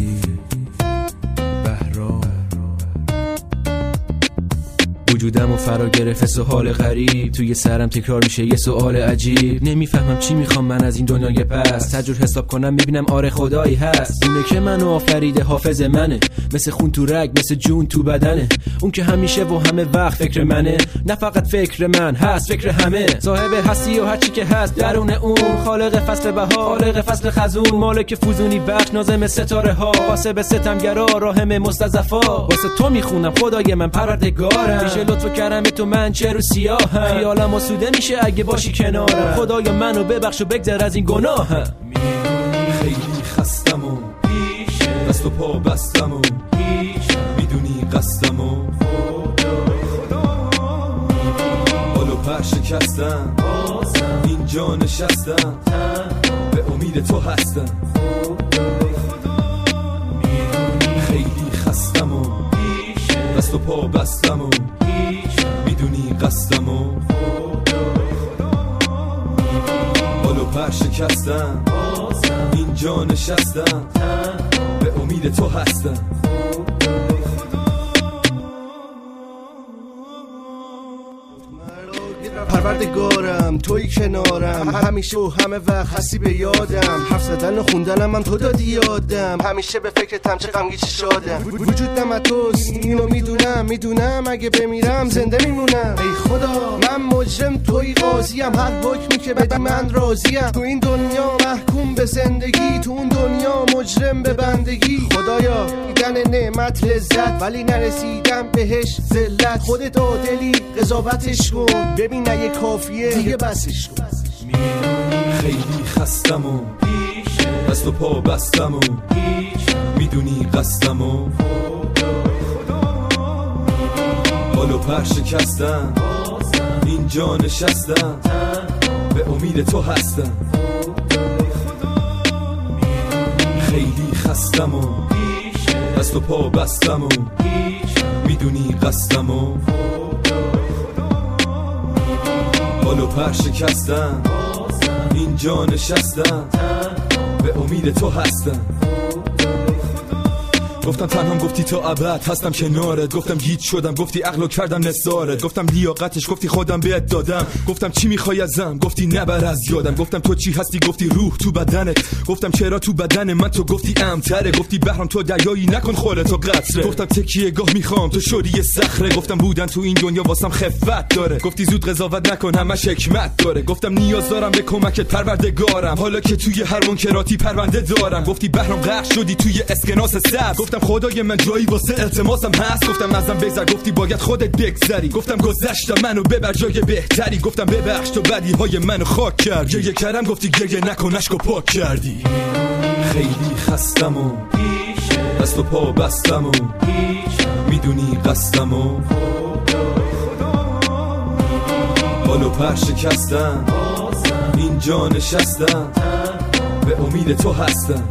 شیدی بهرام. وجودم و فرا گرفت سوال غریب. توی سرم تکرار میشه؟ یه سوال عجیب. نمی‌فهمم چی می‌خوام من از این دنیای پس. تجربه حساب کنم می‌بینم آره خدایی هست. اونه که منو آفریده حافظ منه. مثل خون تو رگ مثل جون تو بدنه. اون که همیشه و همه وقت فکر منه. نه فقط فکر من هست فکر همه. صاحب هستی و هرچی که هست درون اون. خالق فصل بهار خالق فصل خزون. مالک فوزونی بخش نازم ستاره ها. قاسب ستمگرا راهم مستضعفا. واسه تو می‌خونم خدای من پروردگارم. لطف و کرم تو من چه رو سیاهم خیالم آسوده میشه اگه باشی کنارم خدایا منو ببخش و بگذر از این گناهم خیلی خستم و دست و پا بستم و می‌دونی قصدم و حال و پر شکستم. اینجا نشستم. به امید تو هستم. خیلی خستم و دست و پا بستم و قصدم و حال و پر شکستم. اینجا نشستم. به امید تو هستم. پروردگارم توی کنارم. همیشه و همه وقت هستی به یادم. حرف زدن و خوندنم هم تو دادی یادم. همیشه به فکرتم چه غمگی چه شادم. وجودم از توست. اینو می‌دونم می‌دونم. اگه بمیرم زنده میمونم. ای خدا من مجرم توی قاضیم. هر حکمی که بدی من راضیم. تو این دنیا محکوم به زندگی. تو اون دنیا مجرم به بندگی. خدایا دیدن نعمت لذت. ولی نرسیدم بهش ذلت. خودت عادلی. قضاوتش کن. ببین اگه کافیه دیگه بسش کن. خیلی خستم و دست و پا بستم و می‌دونی قصدم و حال و پر شکستم. اینجا نشستم. به امید تو هستم. خیلی خستم و دست و پا بستم و می‌دونی قصدم و حال و پر شکستم اینجا نشستم به امید تو هستم گفتم تنهام گفتی تا ابد هستم کنارت. گفتم گیت شدم گفتی عقلو کردم نثارت گفتم لیاقتش گفتی خودم بهت دادم. گفتم چی می‌خوای ازم؟ گفتی نبر از یادم. گفتم تو چی هستی؟ گفتی روح تو بدنت. گفتم چرا تو بدن من؟ تو گفتی امتره. گفتی بهرام تو دریایی نکن خودتو قطره. گفتم تکیه گاه می‌خوام تو یه صخره. گفتم بودن تو این دنیا واسم خفت داره. گفتی زود قضاوت نکن همش حکمت داره. گفتم نیاز دارم به کمکت پروردگارم. حالا که توی هر منکراتی پرونده دارم. گفتی بهرام غرق شدی توی اسکناس سبز. خدای من جایی واسه التماسم هست. گفتم ازم بگذر. گفتی باید خودت بگذری. گفتم گذشتم منو ببر. جای بهتری. گفتم ببخش تو بدی های منو خاک کرد گریه کردم. گفتی گریه نکن. اشکو پاک کردی. خیلی خستم و دست و پا بستم و می‌دونی قصدم و حال و پر شکستم. اینجا نشستم. به امید تو هستم.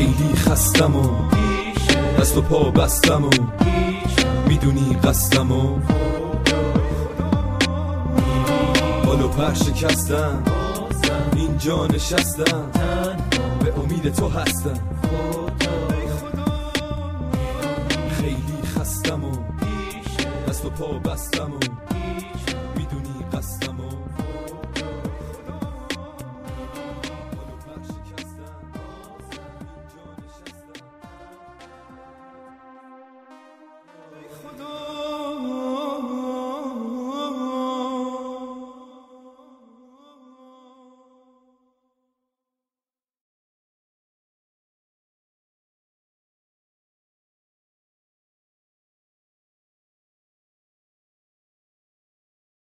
خیلی خستم و دست و پا بستم و می‌دونی قصدم و حال و پر شکستم. اینجا نشستم. به امید تو هستم. خیلی خستم و دست و پا بستم و می‌دونی قصدم